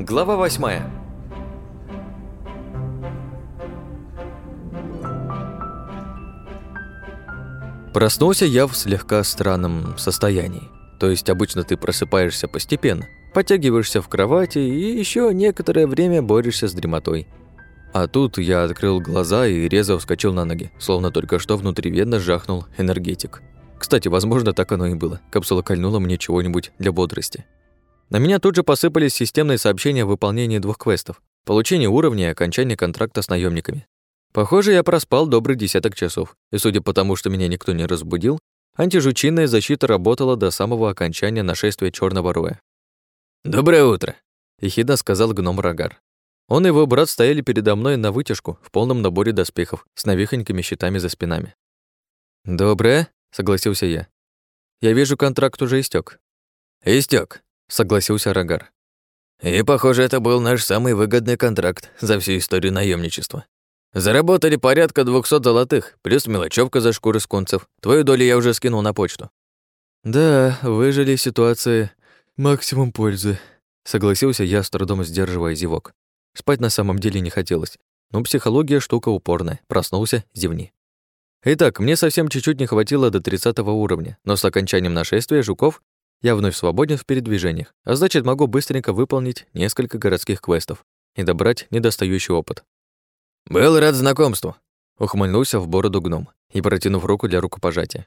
Глава восьмая. Проснулся я в слегка странном состоянии. То есть обычно ты просыпаешься постепенно, подтягиваешься в кровати и еще некоторое время борешься с дремотой. А тут я открыл глаза и резво вскочил на ноги, словно только что внутривенно жахнул энергетик. Кстати, возможно, так оно и было. Капсула кольнула мне чего-нибудь для бодрости. На меня тут же посыпались системные сообщения о выполнении двух квестов, получение уровня и окончание контракта с наемниками. Похоже, я проспал добрый десяток часов, и судя по тому, что меня никто не разбудил, антижучинная защита работала до самого окончания нашествия черного роя. «Доброе утро», — ехидно сказал гном Рогар. Он и его брат стояли передо мной на вытяжку в полном наборе доспехов с навихонькими щитами за спинами. «Доброе», — согласился я. «Я вижу, контракт уже истек. Истек, согласился Рогар. «И, похоже, это был наш самый выгодный контракт за всю историю наемничества. Заработали порядка двухсот золотых, плюс мелочевка за шкуры скунцев. Твою долю я уже скинул на почту». «Да, выжили ситуации максимум пользы», — согласился я, с трудом сдерживая зевок. Спать на самом деле не хотелось, но психология штука упорная. Проснулся, зевни. Итак, мне совсем чуть-чуть не хватило до 30 уровня, но с окончанием нашествия жуков я вновь свободен в передвижениях, а значит, могу быстренько выполнить несколько городских квестов и добрать недостающий опыт. «Был рад знакомству», — ухмыльнулся в бороду гном и протянув руку для рукопожатия.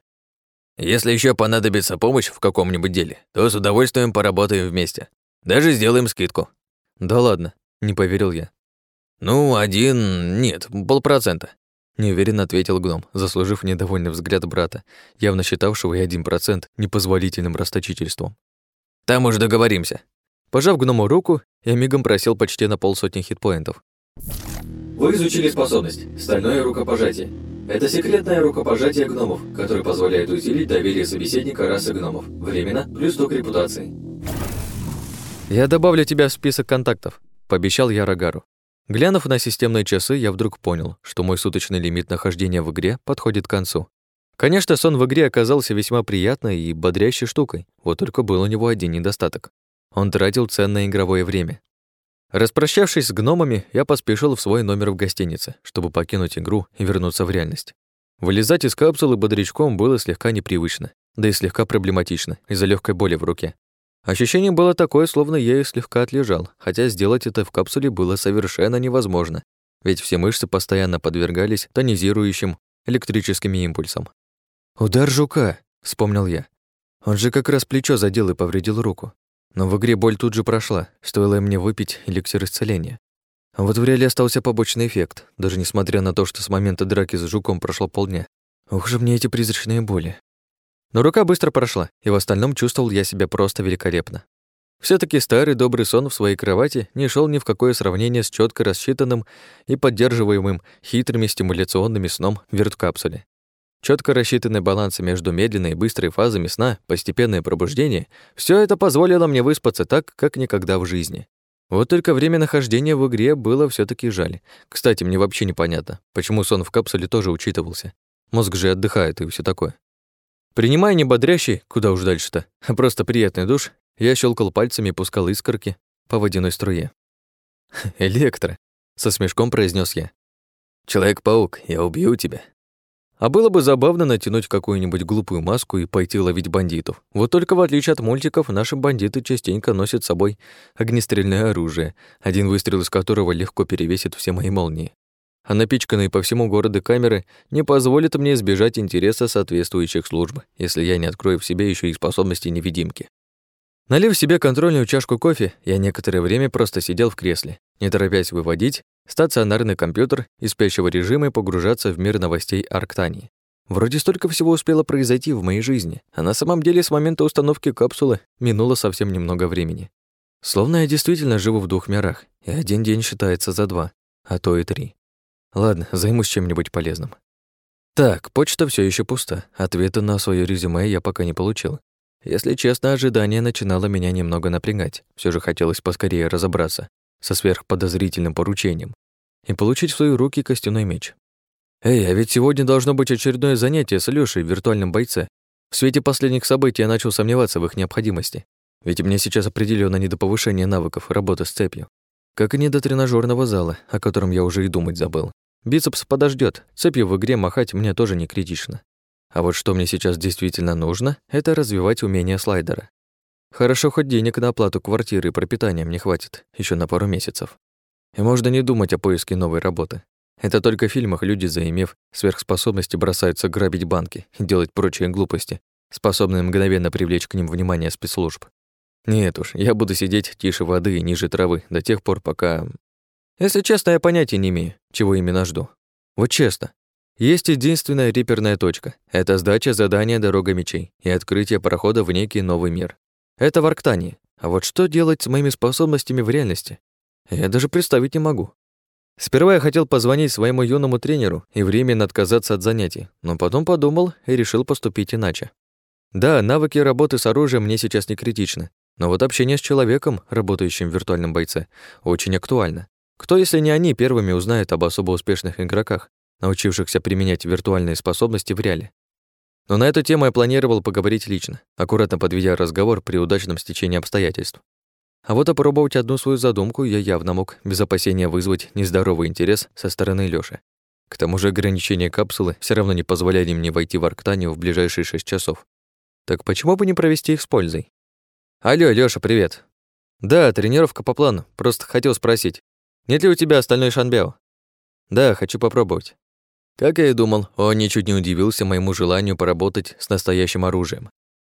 «Если еще понадобится помощь в каком-нибудь деле, то с удовольствием поработаем вместе. Даже сделаем скидку». «Да ладно», — не поверил я. «Ну, один... нет, полпроцента. Неуверенно ответил гном, заслужив недовольный взгляд брата, явно считавшего и один процент непозволительным расточительством. «Там уж договоримся». Пожав гному руку, я мигом просил почти на полсотни хитпоинтов. Вы изучили способность «Стальное рукопожатие». Это секретное рукопожатие гномов, которое позволяет усилить доверие собеседника расы гномов. Временно, плюс 100 к репутации. «Я добавлю тебя в список контактов», — пообещал я Рогару. Глянув на системные часы, я вдруг понял, что мой суточный лимит нахождения в игре подходит к концу. Конечно, сон в игре оказался весьма приятной и бодрящей штукой, вот только был у него один недостаток. Он тратил ценное игровое время. Распрощавшись с гномами, я поспешил в свой номер в гостинице, чтобы покинуть игру и вернуться в реальность. Вылезать из капсулы бодрячком было слегка непривычно, да и слегка проблематично из-за легкой боли в руке. Ощущение было такое, словно я и слегка отлежал, хотя сделать это в капсуле было совершенно невозможно, ведь все мышцы постоянно подвергались тонизирующим электрическим импульсам. «Удар жука», — вспомнил я. Он же как раз плечо задел и повредил руку. Но в игре боль тут же прошла, стоило мне выпить эликсир исцеления. А вот в реале остался побочный эффект, даже несмотря на то, что с момента драки с жуком прошло полдня. Ух же мне эти призрачные боли. Но рука быстро прошла, и в остальном чувствовал я себя просто великолепно. все таки старый добрый сон в своей кровати не шел ни в какое сравнение с четко рассчитанным и поддерживаемым хитрыми стимуляционными сном в верткапсуле. Четко рассчитанный баланс между медленной и быстрой фазами сна, постепенное пробуждение — все это позволило мне выспаться так, как никогда в жизни. Вот только время нахождения в игре было все таки жаль. Кстати, мне вообще непонятно, почему сон в капсуле тоже учитывался. Мозг же отдыхает и все такое. Принимая не бодрящий, куда уж дальше-то, а просто приятный душ, я щелкал пальцами и пускал искорки по водяной струе. «Электро», — со смешком произнес я. «Человек-паук, я убью тебя». А было бы забавно натянуть какую-нибудь глупую маску и пойти ловить бандитов. Вот только в отличие от мультиков, наши бандиты частенько носят с собой огнестрельное оружие, один выстрел из которого легко перевесит все мои молнии а напичканные по всему городу камеры не позволят мне избежать интереса соответствующих служб, если я не открою в себе еще и способности невидимки. Налив себе контрольную чашку кофе, я некоторое время просто сидел в кресле, не торопясь выводить стационарный компьютер из спящего режима и погружаться в мир новостей Арктании. Вроде столько всего успело произойти в моей жизни, а на самом деле с момента установки капсулы минуло совсем немного времени. Словно я действительно живу в двух мирах, и один день считается за два, а то и три. Ладно, займусь чем-нибудь полезным. Так, почта все еще пуста. Ответа на свое резюме я пока не получил. Если честно, ожидание начинало меня немного напрягать. Все же хотелось поскорее разобраться со сверхподозрительным поручением и получить в свои руки костяной меч. Эй, а ведь сегодня должно быть очередное занятие с Лёшей в виртуальном бойце. В свете последних событий я начал сомневаться в их необходимости. Ведь мне сейчас определенно не до повышения навыков работы с цепью. Как и не до тренажерного зала, о котором я уже и думать забыл. Бицепс подождет, цепью в игре махать мне тоже не критично. А вот что мне сейчас действительно нужно, это развивать умение слайдера. Хорошо, хоть денег на оплату квартиры и пропитания мне хватит еще на пару месяцев. И можно не думать о поиске новой работы. Это только в фильмах люди, заимев сверхспособности, бросаются грабить банки и делать прочие глупости, способные мгновенно привлечь к ним внимание спецслужб. Нет уж, я буду сидеть тише воды и ниже травы до тех пор, пока... Если честно, я понятия не имею, чего именно жду. Вот честно. Есть единственная риперная точка. Это сдача задания «Дорога мечей» и открытие прохода в некий новый мир. Это в Арктании. А вот что делать с моими способностями в реальности? Я даже представить не могу. Сперва я хотел позвонить своему юному тренеру и временно отказаться от занятий, но потом подумал и решил поступить иначе. Да, навыки работы с оружием мне сейчас не критичны, но вот общение с человеком, работающим в виртуальном бойце, очень актуально. Кто, если не они, первыми узнают об особо успешных игроках, научившихся применять виртуальные способности в реале? Но на эту тему я планировал поговорить лично, аккуратно подведя разговор при удачном стечении обстоятельств. А вот опробовать одну свою задумку я явно мог без опасения вызвать нездоровый интерес со стороны Лёши. К тому же ограничения капсулы все равно не позволяли мне войти в Арктанию в ближайшие шесть часов. Так почему бы не провести их с пользой? Алло, Лёша, привет. Да, тренировка по плану. Просто хотел спросить, нет ли у тебя остальной шанбяо? Да, хочу попробовать. Как я и думал, он ничуть не удивился моему желанию поработать с настоящим оружием.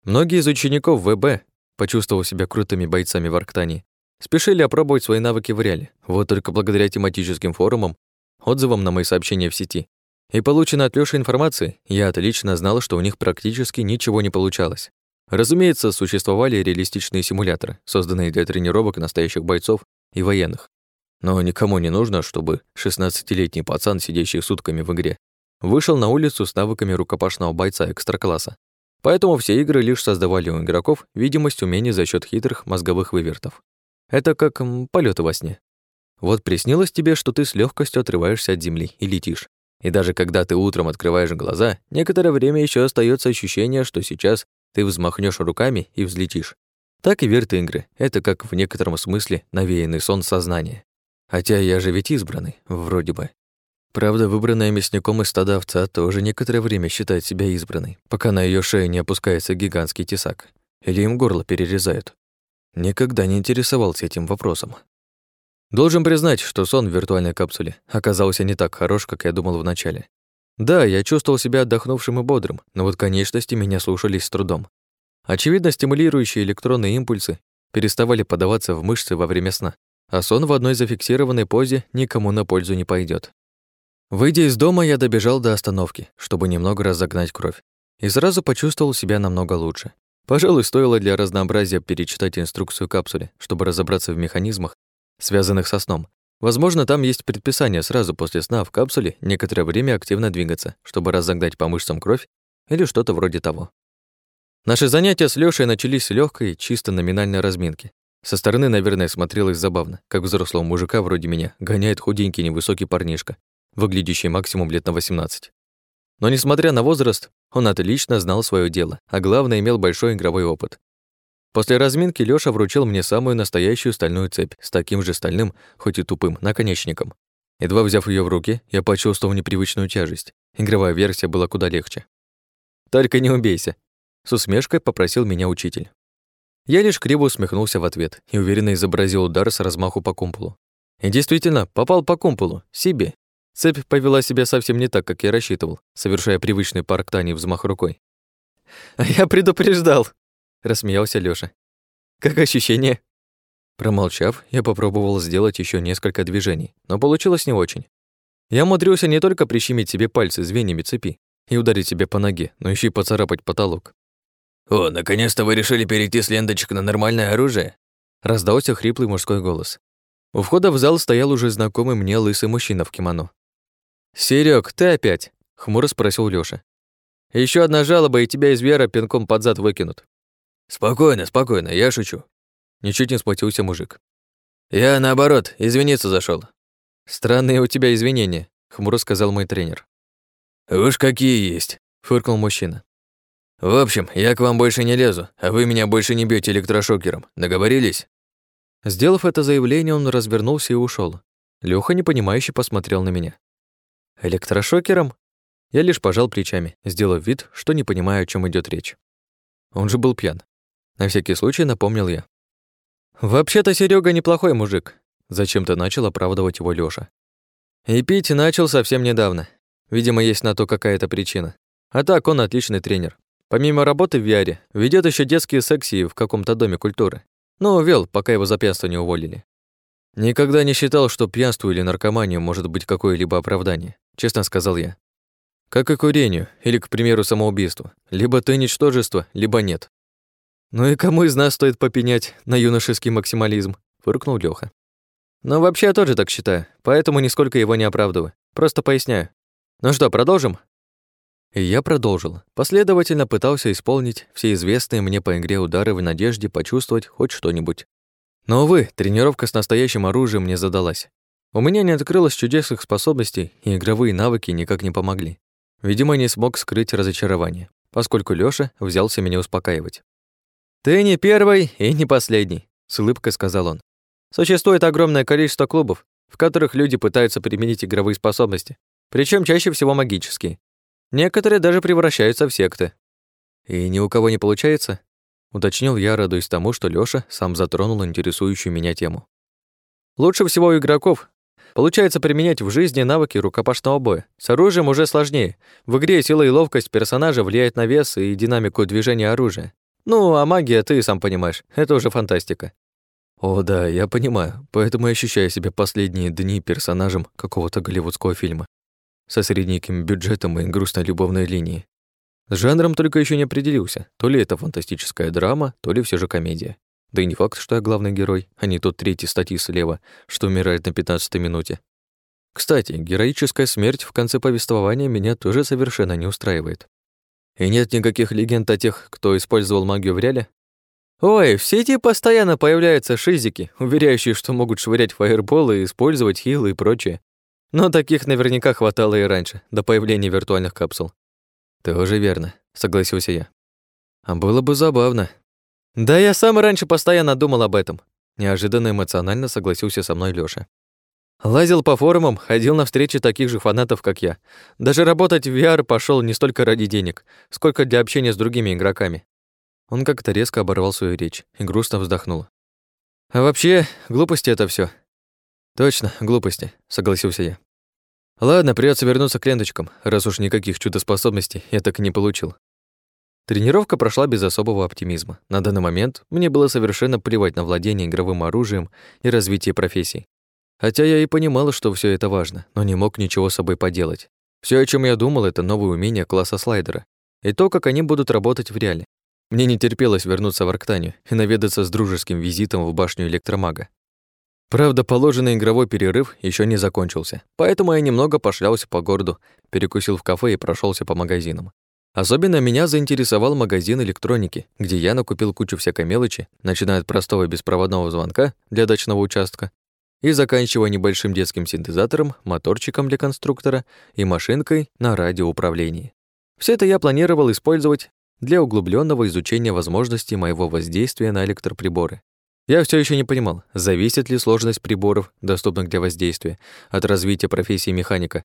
Многие из учеников ВБ почувствовав себя крутыми бойцами в Арктане, спешили опробовать свои навыки в реале. Вот только благодаря тематическим форумам, отзывам на мои сообщения в сети и полученной от Лёши информации, я отлично знал, что у них практически ничего не получалось. Разумеется, существовали реалистичные симуляторы, созданные для тренировок настоящих бойцов и военных. Но никому не нужно, чтобы 16-летний пацан, сидящий сутками в игре, вышел на улицу с навыками рукопашного бойца экстракласса. Поэтому все игры лишь создавали у игроков видимость умений за счет хитрых мозговых вывертов. Это как полеты во сне. Вот приснилось тебе, что ты с легкостью отрываешься от земли и летишь. И даже когда ты утром открываешь глаза, некоторое время еще остается ощущение, что сейчас ты взмахнешь руками и взлетишь. Так и верт игры. Это как в некотором смысле навеянный сон сознания. Хотя я же ведь избранный, вроде бы. Правда, выбранная мясником из стада овца тоже некоторое время считает себя избранной, пока на ее шее не опускается гигантский тесак. Или им горло перерезают. Никогда не интересовался этим вопросом. Должен признать, что сон в виртуальной капсуле оказался не так хорош, как я думал вначале. Да, я чувствовал себя отдохнувшим и бодрым, но вот конечности меня слушались с трудом. Очевидно, стимулирующие электронные импульсы переставали подаваться в мышцы во время сна, а сон в одной зафиксированной позе никому на пользу не пойдет. Выйдя из дома, я добежал до остановки, чтобы немного разогнать кровь, и сразу почувствовал себя намного лучше. Пожалуй, стоило для разнообразия перечитать инструкцию капсуле, чтобы разобраться в механизмах, связанных со сном. Возможно, там есть предписание сразу после сна в капсуле некоторое время активно двигаться, чтобы разогнать по мышцам кровь или что-то вроде того. Наши занятия с Лёшей начались с легкой, чисто номинальной разминки. Со стороны, наверное, смотрелось забавно, как взрослого мужика вроде меня гоняет худенький невысокий парнишка, выглядящий максимум лет на 18. Но несмотря на возраст, он отлично знал свое дело, а главное, имел большой игровой опыт. После разминки Лёша вручил мне самую настоящую стальную цепь с таким же стальным, хоть и тупым, наконечником. Едва взяв ее в руки, я почувствовал непривычную тяжесть. Игровая версия была куда легче. «Только не убейся», — с усмешкой попросил меня учитель. Я лишь криво усмехнулся в ответ и уверенно изобразил удар с размаху по кумполу. И действительно, попал по кумполу, себе, Цепь повела себя совсем не так, как я рассчитывал, совершая привычный по арктане взмах рукой. «А я предупреждал!» — рассмеялся Лёша. «Как ощущение?» Промолчав, я попробовал сделать еще несколько движений, но получилось не очень. Я умудрился не только прищемить себе пальцы звеньями цепи и ударить себе по ноге, но еще и поцарапать потолок. «О, наконец-то вы решили перейти с ленточек на нормальное оружие?» Раздался хриплый мужской голос. У входа в зал стоял уже знакомый мне лысый мужчина в кимоно. Серег, ты опять?» — хмуро спросил Лёша. Еще одна жалоба, и тебя из Вера пинком под зад выкинут». «Спокойно, спокойно, я шучу». Ничуть не смутился мужик. «Я, наоборот, извиниться зашел. «Странные у тебя извинения», — хмуро сказал мой тренер. «Уж какие есть», — фыркнул мужчина. В общем, я к вам больше не лезу, а вы меня больше не бьете электрошокером. Договорились?» Сделав это заявление, он развернулся и ушел. Лёха непонимающе посмотрел на меня. «Электрошокером?» Я лишь пожал плечами, сделав вид, что не понимаю, о чем идет речь. Он же был пьян. На всякий случай напомнил я. «Вообще-то Серега неплохой мужик», — зачем-то начал оправдывать его Лёша. «И пить начал совсем недавно. Видимо, есть на то какая-то причина. А так, он отличный тренер. Помимо работы в Яре, ведет еще детские секции в каком-то доме культуры. Ну, вел, пока его за пьянство не уволили. Никогда не считал, что пьянству или наркоманию может быть какое-либо оправдание, честно сказал я. Как и курению, или, к примеру, самоубийству. Либо ты ничтожество, либо нет. «Ну и кому из нас стоит попенять на юношеский максимализм?» — фыркнул Лёха. «Но вообще я тоже так считаю, поэтому нисколько его не оправдываю. Просто поясняю. Ну что, продолжим?» И я продолжил. Последовательно пытался исполнить все известные мне по игре удары в надежде почувствовать хоть что-нибудь. Но, увы, тренировка с настоящим оружием не задалась. У меня не открылось чудесных способностей, и игровые навыки никак не помогли. Видимо, не смог скрыть разочарование, поскольку Лёша взялся меня успокаивать. «Ты не первый и не последний», — с улыбкой сказал он. «Существует огромное количество клубов, в которых люди пытаются применить игровые способности, причем чаще всего магические. Некоторые даже превращаются в секты. И ни у кого не получается?» Уточнил я, радуясь тому, что Лёша сам затронул интересующую меня тему. «Лучше всего у игроков Получается применять в жизни навыки рукопашного боя. С оружием уже сложнее. В игре сила и ловкость персонажа влияет на вес и динамику движения оружия. Ну, а магия, ты сам понимаешь, это уже фантастика. О, да, я понимаю, поэтому я ощущаю себя последние дни персонажем какого-то голливудского фильма со средненьким бюджетом и грустной любовной линией. С жанром только еще не определился, то ли это фантастическая драма, то ли все же комедия. Да и не факт, что я главный герой, а не тот третий статьи слева, что умирает на 15 минуте. Кстати, героическая смерть в конце повествования меня тоже совершенно не устраивает. И нет никаких легенд о тех, кто использовал магию в реале? Ой, в сети постоянно появляются шизики, уверяющие, что могут швырять фаерболы, использовать хилы и прочее. Но таких наверняка хватало и раньше, до появления виртуальных капсул. Тоже верно, согласился я. А было бы забавно. Да я сам раньше постоянно думал об этом. Неожиданно эмоционально согласился со мной Лёша. Лазил по форумам, ходил на встречи таких же фанатов, как я. Даже работать в VR пошел не столько ради денег, сколько для общения с другими игроками. Он как-то резко оборвал свою речь и грустно вздохнул. А вообще, глупости это все. Точно, глупости, согласился я. Ладно, придется вернуться к ленточкам, раз уж никаких чудо-способностей я так и не получил. Тренировка прошла без особого оптимизма. На данный момент мне было совершенно плевать на владение игровым оружием и развитие профессий. Хотя я и понимал, что все это важно, но не мог ничего с собой поделать. Все, о чем я думал, это новые умения класса слайдера и то, как они будут работать в реале. Мне не терпелось вернуться в Арктанию и наведаться с дружеским визитом в башню электромага. Правда, положенный игровой перерыв еще не закончился, поэтому я немного пошлялся по городу, перекусил в кафе и прошелся по магазинам. Особенно меня заинтересовал магазин электроники, где я накупил кучу всякой мелочи, начиная от простого беспроводного звонка для дачного участка и заканчивая небольшим детским синтезатором, моторчиком для конструктора и машинкой на радиоуправлении. Все это я планировал использовать для углубленного изучения возможностей моего воздействия на электроприборы. Я все еще не понимал, зависит ли сложность приборов, доступных для воздействия, от развития профессии механика,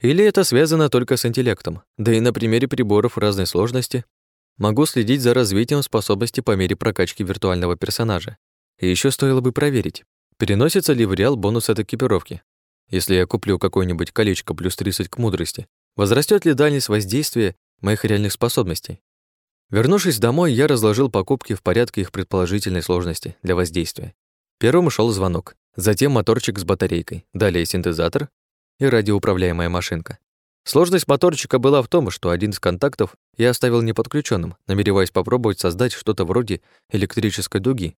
или это связано только с интеллектом. Да и на примере приборов разной сложности могу следить за развитием способности по мере прокачки виртуального персонажа. И еще стоило бы проверить, Переносится ли в реал бонус от экипировки? Если я куплю какое-нибудь колечко плюс 30 к мудрости, возрастет ли дальность воздействия моих реальных способностей? Вернувшись домой, я разложил покупки в порядке их предположительной сложности для воздействия. Первым шел звонок, затем моторчик с батарейкой, далее синтезатор и радиоуправляемая машинка. Сложность моторчика была в том, что один из контактов я оставил неподключенным, намереваясь попробовать создать что-то вроде электрической дуги,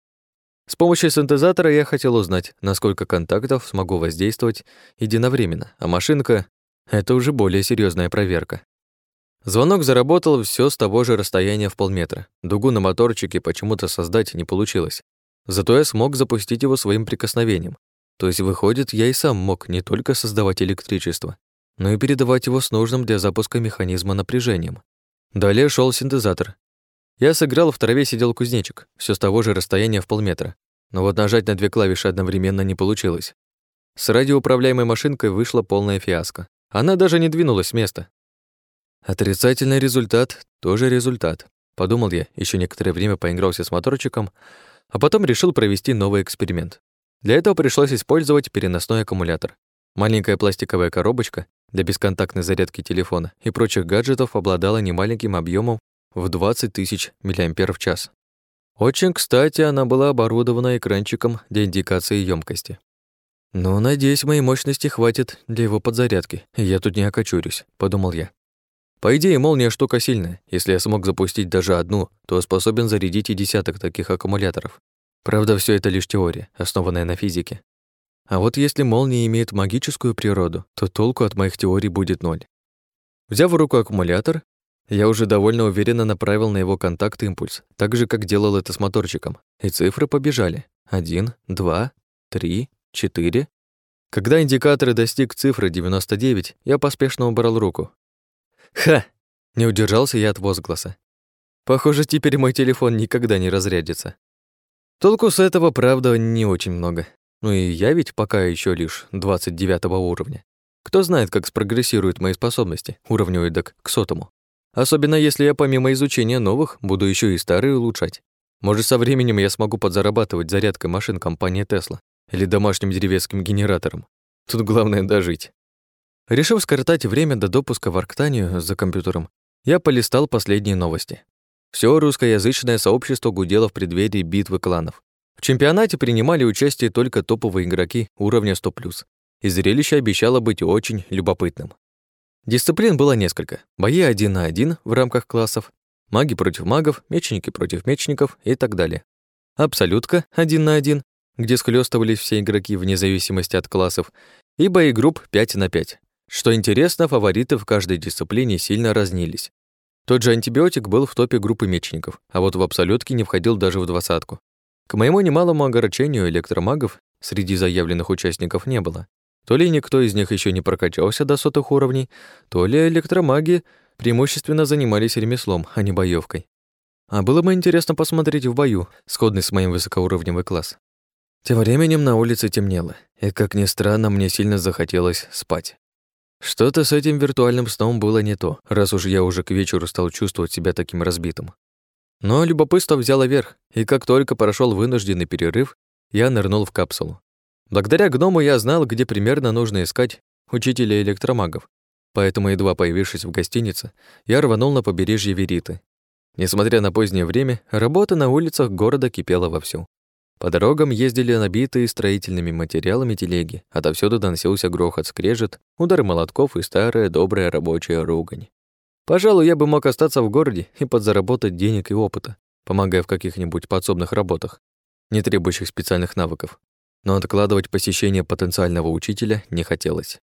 с помощью синтезатора я хотел узнать, насколько контактов смогу воздействовать единовременно, а машинка — это уже более серьезная проверка. Звонок заработал все с того же расстояния в полметра. Дугу на моторчике почему-то создать не получилось. Зато я смог запустить его своим прикосновением. То есть, выходит, я и сам мог не только создавать электричество, но и передавать его с нужным для запуска механизма напряжением. Далее шел синтезатор. Я сыграл, в траве сидел кузнечик, все с того же расстояния в полметра. Но вот нажать на две клавиши одновременно не получилось. С радиоуправляемой машинкой вышла полная фиаско. Она даже не двинулась с места. Отрицательный результат — тоже результат. Подумал я, еще некоторое время поигрался с моторчиком, а потом решил провести новый эксперимент. Для этого пришлось использовать переносной аккумулятор. Маленькая пластиковая коробочка для бесконтактной зарядки телефона и прочих гаджетов обладала немаленьким объемом в 20 тысяч мАч. Очень кстати, она была оборудована экранчиком для индикации емкости. «Ну, надеюсь, моей мощности хватит для его подзарядки, я тут не окочурюсь», — подумал я. По идее, молния штука сильная. Если я смог запустить даже одну, то способен зарядить и десяток таких аккумуляторов. Правда, все это лишь теория, основанная на физике. А вот если молния имеет магическую природу, то толку от моих теорий будет ноль. Взяв в руку аккумулятор, я уже довольно уверенно направил на его контакт импульс, так же, как делал это с моторчиком, и цифры побежали. Один, два, три, четыре. Когда индикатор достиг цифры 99, я поспешно убрал руку. «Ха!» — не удержался я от возгласа. Похоже, теперь мой телефон никогда не разрядится. Толку с этого, правда, не очень много. Ну и я ведь пока еще лишь 29 уровня. Кто знает, как спрогрессируют мои способности, уровню эдак к сотому. Особенно если я помимо изучения новых буду еще и старые улучшать. Может, со временем я смогу подзарабатывать зарядкой машин компании Tesla или домашним деревенским генератором. Тут главное дожить. Решив скоротать время до допуска в Арктанию за компьютером, я полистал последние новости. Все русскоязычное сообщество гудело в преддверии битвы кланов. В чемпионате принимали участие только топовые игроки уровня 100+, и зрелище обещало быть очень любопытным. Дисциплин было несколько. Бои один на один в рамках классов, маги против магов, мечники против мечников и так далее. Абсолютка один на один, где схлёстывались все игроки вне зависимости от классов, и бои групп 5 на 5. Что интересно, фавориты в каждой дисциплине сильно разнились. Тот же антибиотик был в топе группы мечников, а вот в абсолютке не входил даже в двадцатку. К моему немалому огорчению электромагов среди заявленных участников не было. То ли никто из них еще не прокачался до сотых уровней, то ли электромаги преимущественно занимались ремеслом, а не боевкой. А было бы интересно посмотреть в бою, сходный с моим высокоуровневый класс. Тем временем на улице темнело, и, как ни странно, мне сильно захотелось спать. Что-то с этим виртуальным сном было не то, раз уж я уже к вечеру стал чувствовать себя таким разбитым. Но любопытство взяло верх, и как только прошел вынужденный перерыв, я нырнул в капсулу. Благодаря гному я знал, где примерно нужно искать учителя электромагов, поэтому, едва появившись в гостинице, я рванул на побережье Вериты. Несмотря на позднее время, работа на улицах города кипела вовсю. По дорогам ездили набитые строительными материалами телеги, отовсюду доносился грохот, скрежет, удар молотков и старая добрая рабочая ругань. Пожалуй, я бы мог остаться в городе и подзаработать денег и опыта, помогая в каких-нибудь подсобных работах, не требующих специальных навыков но откладывать посещение потенциального учителя не хотелось.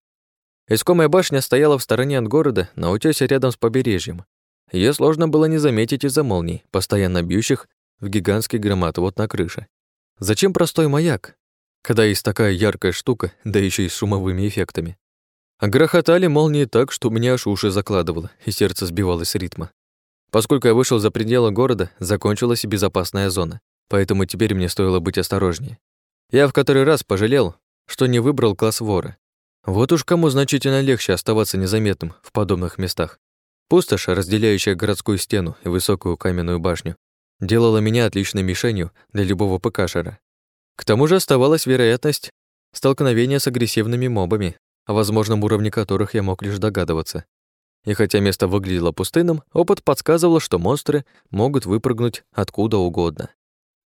Искомая башня стояла в стороне от города, на утёсе рядом с побережьем. Её сложно было не заметить из-за молний, постоянно бьющих в гигантский громоотвод на крыше. Зачем простой маяк, когда есть такая яркая штука, да ещё и с шумовыми эффектами? А грохотали молнии так, что меня аж уши закладывало, и сердце сбивалось с ритма. Поскольку я вышел за пределы города, закончилась и безопасная зона, поэтому теперь мне стоило быть осторожнее. Я в который раз пожалел, что не выбрал класс вора. Вот уж кому значительно легче оставаться незаметным в подобных местах. Пустошь, разделяющая городскую стену и высокую каменную башню, делала меня отличной мишенью для любого ПКшера. К тому же оставалась вероятность столкновения с агрессивными мобами, о возможном уровне которых я мог лишь догадываться. И хотя место выглядело пустынным, опыт подсказывал, что монстры могут выпрыгнуть откуда угодно.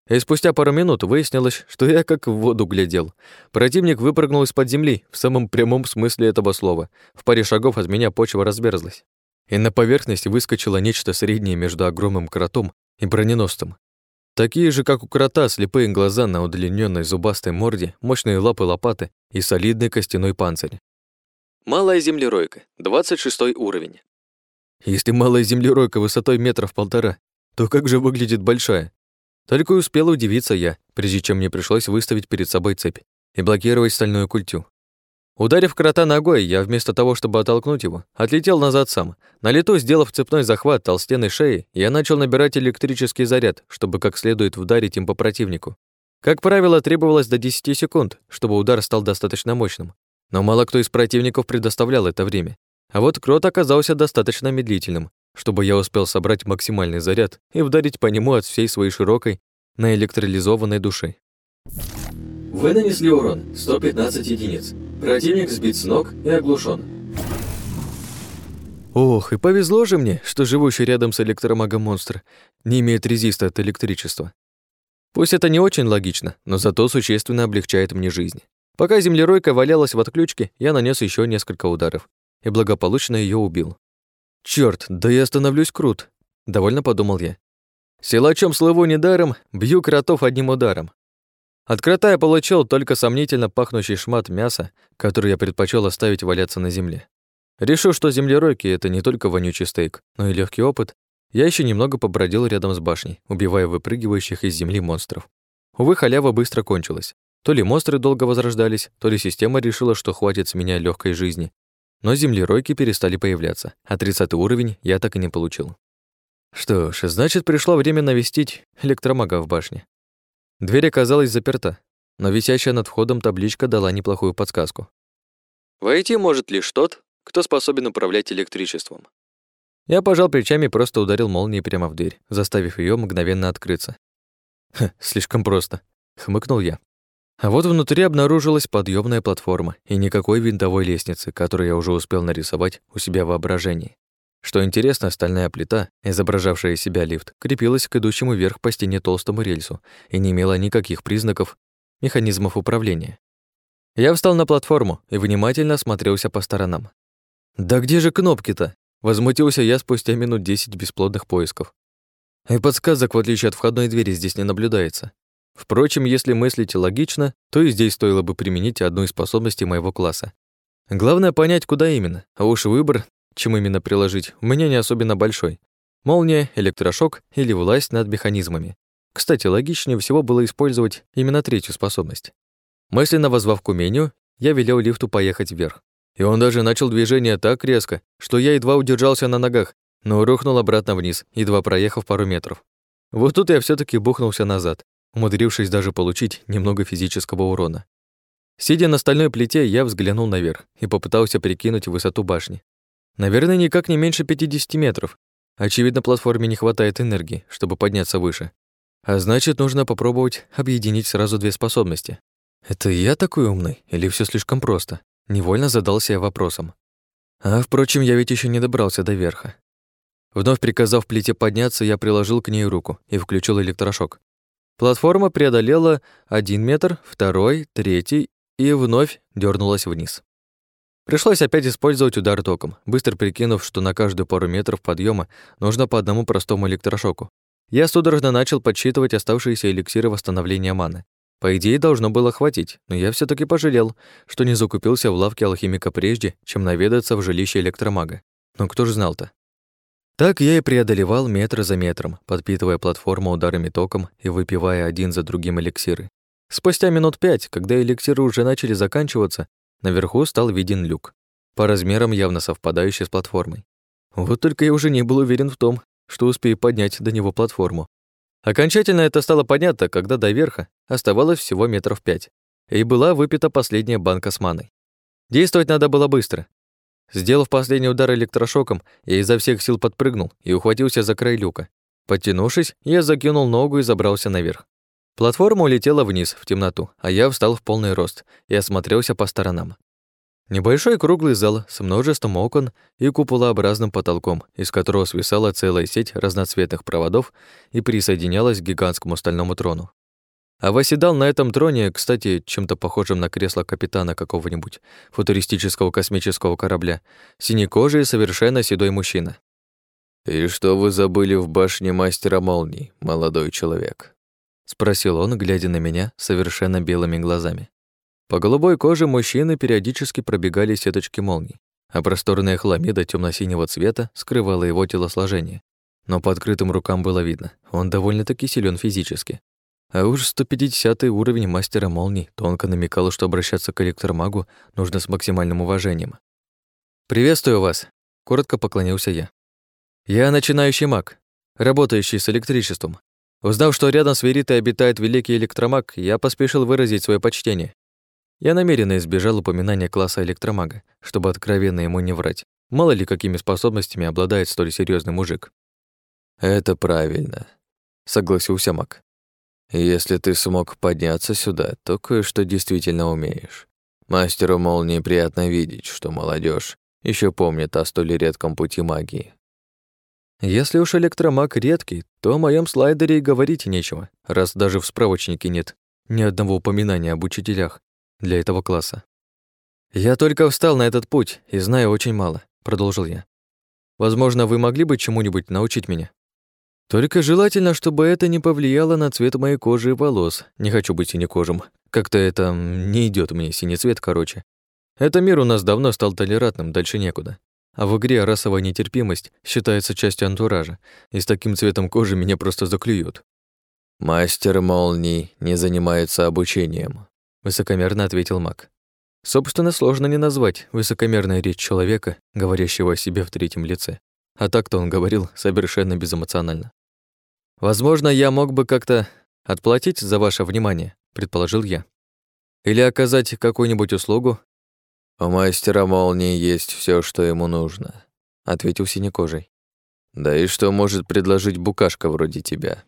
И спустя пару минут выяснилось, что я как в воду глядел. Противник выпрыгнул из-под земли, в самом прямом смысле этого слова. В паре шагов от меня почва разверзлась. И на поверхность выскочило нечто среднее между огромным кротом и броненосцем. Такие же, как у крота, слепые глаза на удлиненной зубастой морде, мощные лапы-лопаты и солидный костяной панцирь. Малая землеройка, 26 уровень. Если малая землеройка высотой метров полтора, то как же выглядит большая? Только успел удивиться я, прежде чем мне пришлось выставить перед собой цепь и блокировать стальную культю. Ударив крота ногой, я вместо того, чтобы оттолкнуть его, отлетел назад сам. На лету, сделав цепной захват толстенной шеи, я начал набирать электрический заряд, чтобы как следует ударить им по противнику. Как правило, требовалось до 10 секунд, чтобы удар стал достаточно мощным. Но мало кто из противников предоставлял это время. А вот крот оказался достаточно медлительным, чтобы я успел собрать максимальный заряд и вдарить по нему от всей своей широкой, наэлектролизованной души. Вы нанесли урон 115 единиц. Противник сбит с ног и оглушен. Ох, и повезло же мне, что живущий рядом с электромагом монстр не имеет резиста от электричества. Пусть это не очень логично, но зато существенно облегчает мне жизнь. Пока землеройка валялась в отключке, я нанес еще несколько ударов и благополучно ее убил. Черт, да я становлюсь крут, довольно подумал я. Силачом слыву недаром, бью кротов одним ударом. От крота я получил только сомнительно пахнущий шмат мяса, который я предпочел оставить валяться на земле. Решив, что землеройки — это не только вонючий стейк, но и легкий опыт, я еще немного побродил рядом с башней, убивая выпрыгивающих из земли монстров. Увы, халява быстро кончилась. То ли монстры долго возрождались, то ли система решила, что хватит с меня легкой жизни. Но землеройки перестали появляться, а 30 уровень я так и не получил. Что ж, значит, пришло время навестить электромага в башне. Дверь оказалась заперта, но висящая над входом табличка дала неплохую подсказку. Войти может лишь тот, кто способен управлять электричеством. Я пожал плечами и просто ударил молнией прямо в дверь, заставив ее мгновенно открыться. Ха, слишком просто, хмыкнул я. А вот внутри обнаружилась подъемная платформа и никакой винтовой лестницы, которую я уже успел нарисовать у себя в воображении. Что интересно, стальная плита, изображавшая из себя лифт, крепилась к идущему вверх по стене толстому рельсу и не имела никаких признаков механизмов управления. Я встал на платформу и внимательно осмотрелся по сторонам. «Да где же кнопки-то?» Возмутился я спустя минут десять бесплодных поисков. И подсказок, в отличие от входной двери, здесь не наблюдается. Впрочем, если мыслить логично, то и здесь стоило бы применить одну из способностей моего класса. Главное понять, куда именно, а уж выбор чем именно приложить, у меня не особенно большой. Молния, электрошок или власть над механизмами. Кстати, логичнее всего было использовать именно третью способность. Мысленно возвав к умению, я велел лифту поехать вверх. И он даже начал движение так резко, что я едва удержался на ногах, но рухнул обратно вниз, едва проехав пару метров. Вот тут я все таки бухнулся назад, умудрившись даже получить немного физического урона. Сидя на стальной плите, я взглянул наверх и попытался прикинуть высоту башни. Наверное, никак не меньше 50 метров. Очевидно, платформе не хватает энергии, чтобы подняться выше. А значит, нужно попробовать объединить сразу две способности. Это я такой умный или все слишком просто? Невольно задался я вопросом. А, впрочем, я ведь еще не добрался до верха. Вновь приказав плите подняться, я приложил к ней руку и включил электрошок. Платформа преодолела один метр, второй, третий и вновь дернулась вниз. Пришлось опять использовать удар током, быстро прикинув, что на каждую пару метров подъема нужно по одному простому электрошоку. Я судорожно начал подсчитывать оставшиеся эликсиры восстановления маны. По идее, должно было хватить, но я все таки пожалел, что не закупился в лавке алхимика прежде, чем наведаться в жилище электромага. Но кто ж знал-то? Так я и преодолевал метр за метром, подпитывая платформу ударами током и выпивая один за другим эликсиры. Спустя минут пять, когда эликсиры уже начали заканчиваться, Наверху стал виден люк, по размерам явно совпадающий с платформой. Вот только я уже не был уверен в том, что успею поднять до него платформу. Окончательно это стало понятно, когда до верха оставалось всего метров пять, и была выпита последняя банка с маной. Действовать надо было быстро. Сделав последний удар электрошоком, я изо всех сил подпрыгнул и ухватился за край люка. Подтянувшись, я закинул ногу и забрался наверх. Платформа улетела вниз, в темноту, а я встал в полный рост и осмотрелся по сторонам. Небольшой круглый зал с множеством окон и куполообразным потолком, из которого свисала целая сеть разноцветных проводов и присоединялась к гигантскому стальному трону. А восседал на этом троне, кстати, чем-то похожим на кресло капитана какого-нибудь футуристического космического корабля, синекожий совершенно седой мужчина. «И что вы забыли в башне мастера молний, молодой человек?» Спросил он, глядя на меня совершенно белыми глазами. По голубой коже мужчины периодически пробегали сеточки молний, а просторная хламида темно синего цвета скрывала его телосложение. Но по открытым рукам было видно, он довольно-таки силен физически. А уж 150 уровень мастера молний тонко намекал, что обращаться к электромагу нужно с максимальным уважением. «Приветствую вас», — коротко поклонился я. «Я начинающий маг, работающий с электричеством. Узнав, что рядом с Веритой обитает великий электромаг, я поспешил выразить свое почтение. Я намеренно избежал упоминания класса электромага, чтобы откровенно ему не врать. Мало ли, какими способностями обладает столь серьезный мужик. «Это правильно», — согласился маг. Если ты смог подняться сюда, то кое-что действительно умеешь. Мастеру молнии приятно видеть, что молодежь еще помнит о столь редком пути магии. Если уж электромаг редкий, то о моем слайдере и говорить нечего, раз даже в справочнике нет ни одного упоминания об учителях для этого класса. «Я только встал на этот путь и знаю очень мало», — продолжил я. «Возможно, вы могли бы чему-нибудь научить меня?» Только желательно, чтобы это не повлияло на цвет моей кожи и волос. Не хочу быть синекожим. Как-то это не идет мне, синий цвет, короче. Это мир у нас давно стал толерантным, дальше некуда. А в игре расовая нетерпимость считается частью антуража, и с таким цветом кожи меня просто заклюют. «Мастер молний не занимается обучением», — высокомерно ответил маг. Собственно, сложно не назвать высокомерная речь человека, говорящего о себе в третьем лице. А так-то он говорил совершенно безэмоционально. «Возможно, я мог бы как-то отплатить за ваше внимание», — предположил я. «Или оказать какую-нибудь услугу?» «У мастера молнии есть все, что ему нужно», — ответил синекожий. «Да и что может предложить букашка вроде тебя?»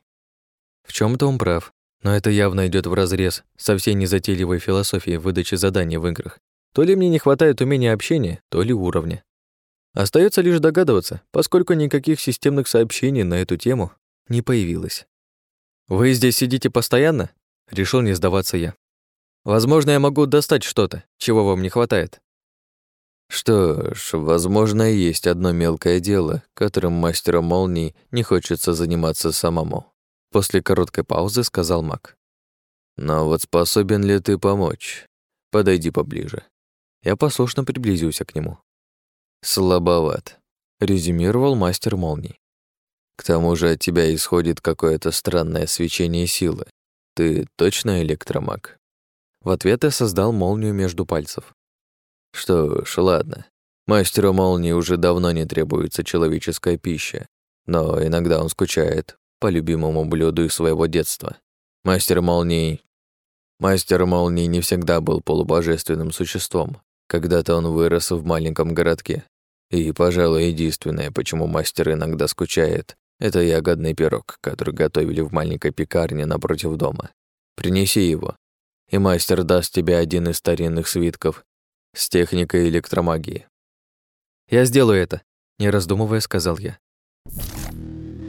В чем то он прав, но это явно идет вразрез со всей незатейливой философией выдачи заданий в играх. То ли мне не хватает умения общения, то ли уровня. Остается лишь догадываться, поскольку никаких системных сообщений на эту тему не появилось. «Вы здесь сидите постоянно?» — решил не сдаваться я. «Возможно, я могу достать что-то, чего вам не хватает». Что ж, возможно, есть одно мелкое дело, которым мастеру молний не хочется заниматься самому. После короткой паузы сказал маг. Но вот способен ли ты помочь? Подойди поближе. Я послушно приблизился к нему. «Слабоват», — резюмировал мастер молний. «К тому же от тебя исходит какое-то странное свечение силы. Ты точно электромаг?» В ответ я создал молнию между пальцев. «Что ж, ладно. Мастеру молнии уже давно не требуется человеческая пища, но иногда он скучает по любимому блюду из своего детства. Мастер молний... Мастер молний не всегда был полубожественным существом. Когда-то он вырос в маленьком городке, и, пожалуй, единственное, почему мастер иногда скучает, это ягодный пирог, который готовили в маленькой пекарне напротив дома. Принеси его, и мастер даст тебе один из старинных свитков с техникой электромагии. «Я сделаю это», — не раздумывая сказал я.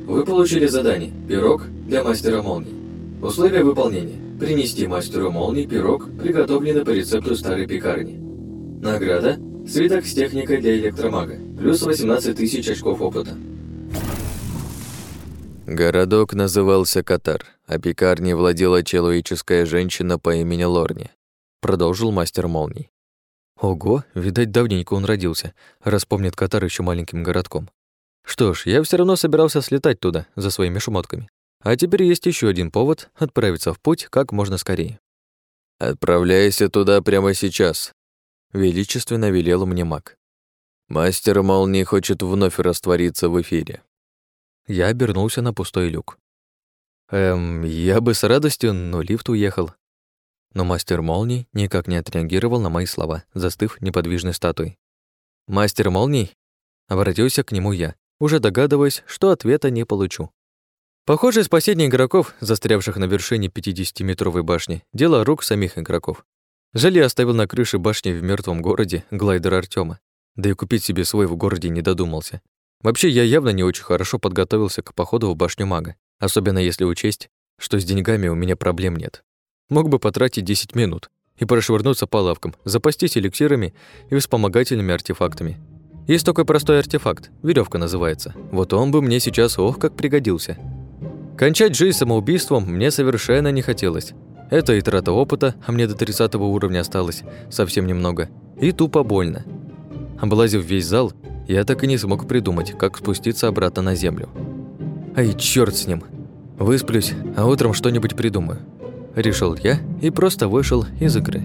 Вы получили задание «Пирог для мастера молний». Условия выполнения. Принести мастеру молний пирог, приготовленный по рецепту старой пекарни. Награда Свиток с техникой для электромага. Плюс 18 тысяч очков опыта. Городок назывался Катар, а пекарней владела человеческая женщина по имени Лорни. Продолжил мастер молний. Ого, видать, давненько он родился, раз помнит Катар еще маленьким городком. Что ж, я все равно собирался слетать туда за своими шмотками. А теперь есть еще один повод отправиться в путь как можно скорее. «Отправляйся туда прямо сейчас», величественно велел мне маг. Мастер молнии хочет вновь раствориться в эфире. Я обернулся на пустой люк. Эм, я бы с радостью, но лифт уехал. Но мастер молний никак не отреагировал на мои слова, застыв неподвижной статуей. «Мастер молний?» Обратился к нему я, уже догадываясь, что ответа не получу. Похоже, спасение игроков, застрявших на вершине 50-метровой башни, дело рук самих игроков. Жаль, я оставил на крыше башни в мертвом городе глайдер Артема, да и купить себе свой в городе не додумался. Вообще, я явно не очень хорошо подготовился к походу в башню мага, особенно если учесть, что с деньгами у меня проблем нет. Мог бы потратить 10 минут и прошвырнуться по лавкам, запастись эликсирами и вспомогательными артефактами. Есть такой простой артефакт, веревка называется. Вот он бы мне сейчас ох как пригодился. Кончать жизнь самоубийством мне совершенно не хотелось. Это и трата опыта, а мне до 30 уровня осталось совсем немного, и тупо больно. Облазив весь зал, я так и не смог придумать, как спуститься обратно на землю. Ай, черт с ним. Высплюсь, а утром что-нибудь придумаю. Решил я и просто вышел из игры.